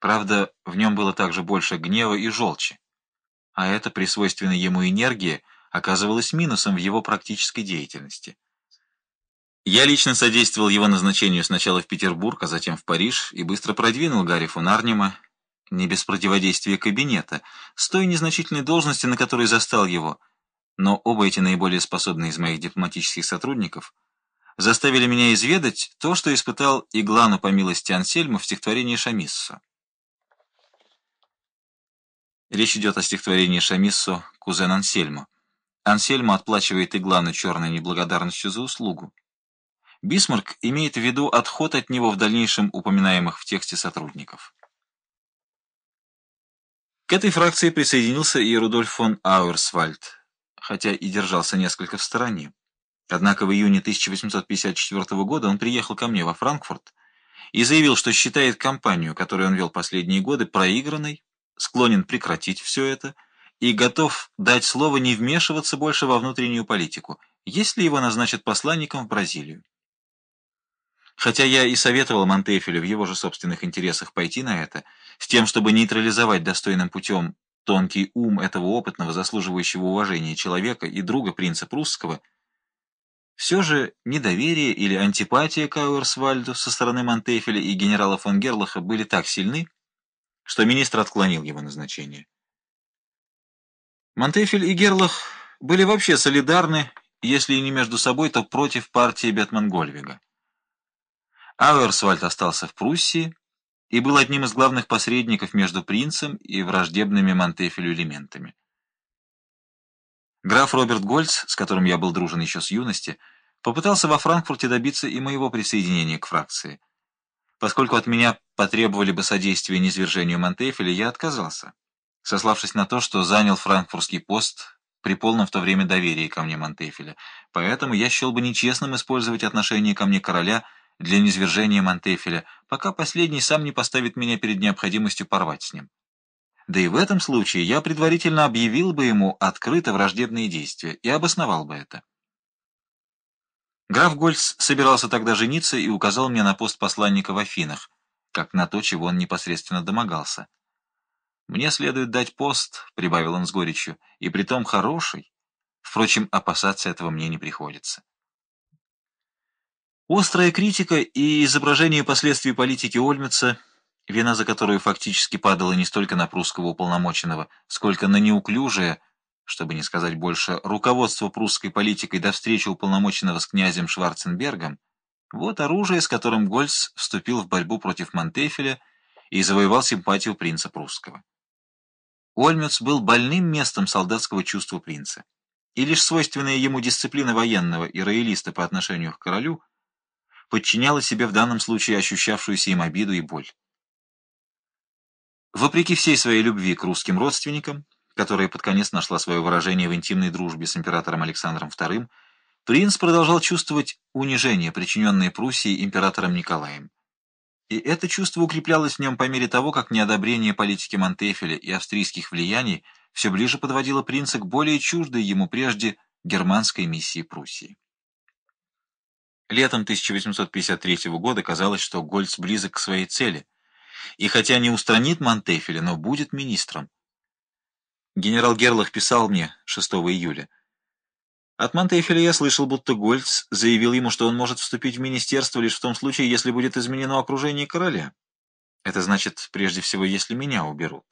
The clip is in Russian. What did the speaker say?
Правда, в нем было также больше гнева и желчи. А это при свойственной ему энергии оказывалось минусом в его практической деятельности. Я лично содействовал его назначению сначала в Петербург, а затем в Париж, и быстро продвинул Гарри фон не без противодействия кабинета, с той незначительной должности, на которой застал его, но оба эти наиболее способные из моих дипломатических сотрудников заставили меня изведать то, что испытал Иглану по милости Ансельма в стихотворении Шамиссо. Речь идет о стихотворении Шамиссо «Кузен Ансельмо». Ансельмо отплачивает Иглану черной неблагодарностью за услугу. Бисмарк имеет в виду отход от него в дальнейшем упоминаемых в тексте сотрудников. К этой фракции присоединился и Рудольф фон Ауэрсвальд, хотя и держался несколько в стороне. Однако в июне 1854 года он приехал ко мне во Франкфурт и заявил, что считает кампанию, которую он вел последние годы, проигранной, склонен прекратить все это и готов дать слово не вмешиваться больше во внутреннюю политику, если его назначат посланником в Бразилию. Хотя я и советовал Монтефелю в его же собственных интересах пойти на это, с тем, чтобы нейтрализовать достойным путем тонкий ум этого опытного, заслуживающего уважения человека и друга принца прусского, все же недоверие или антипатия к со стороны Монтефеля и генерала фон Герлаха были так сильны, что министр отклонил его назначение. Монтефель и Герлах были вообще солидарны, если и не между собой, то против партии Бетман-Гольвига. Ауэрсвальд остался в Пруссии и был одним из главных посредников между принцем и враждебными Монтефелю элементами. Граф Роберт Гольц, с которым я был дружен еще с юности, попытался во Франкфурте добиться и моего присоединения к фракции. Поскольку от меня потребовали бы содействия низвержению Монтефеля, я отказался, сославшись на то, что занял франкфуртский пост при полном в то время доверии ко мне Монтефеля, поэтому я счел бы нечестным использовать отношение ко мне короля – для низвержения Монтефеля, пока последний сам не поставит меня перед необходимостью порвать с ним. Да и в этом случае я предварительно объявил бы ему открыто враждебные действия и обосновал бы это. Граф Гольц собирался тогда жениться и указал мне на пост посланника в Афинах, как на то, чего он непосредственно домогался. «Мне следует дать пост», — прибавил он с горечью, — «и притом хороший. Впрочем, опасаться этого мне не приходится». Острая критика и изображение последствий политики Ольмица, вина за которую фактически падала не столько на прусского уполномоченного, сколько на неуклюжее, чтобы не сказать больше, руководство прусской политикой до встречи уполномоченного с князем Шварценбергом, вот оружие, с которым Гольц вступил в борьбу против Монтефеля и завоевал симпатию принца прусского. Ольмец был больным местом солдатского чувства принца, и лишь свойственная ему дисциплина военного и роялиста по отношению к королю – подчиняла себе в данном случае ощущавшуюся им обиду и боль. Вопреки всей своей любви к русским родственникам, которая под конец нашла свое выражение в интимной дружбе с императором Александром II, принц продолжал чувствовать унижение, причиненное Пруссии императором Николаем. И это чувство укреплялось в нем по мере того, как неодобрение политики Монтефеля и австрийских влияний все ближе подводило принца к более чуждой ему прежде германской миссии Пруссии. Летом 1853 года казалось, что Гольц близок к своей цели, и хотя не устранит Монтефеля, но будет министром. Генерал Герлах писал мне 6 июля. От Монтефеля я слышал, будто Гольц заявил ему, что он может вступить в министерство лишь в том случае, если будет изменено окружение короля. Это значит, прежде всего, если меня уберут.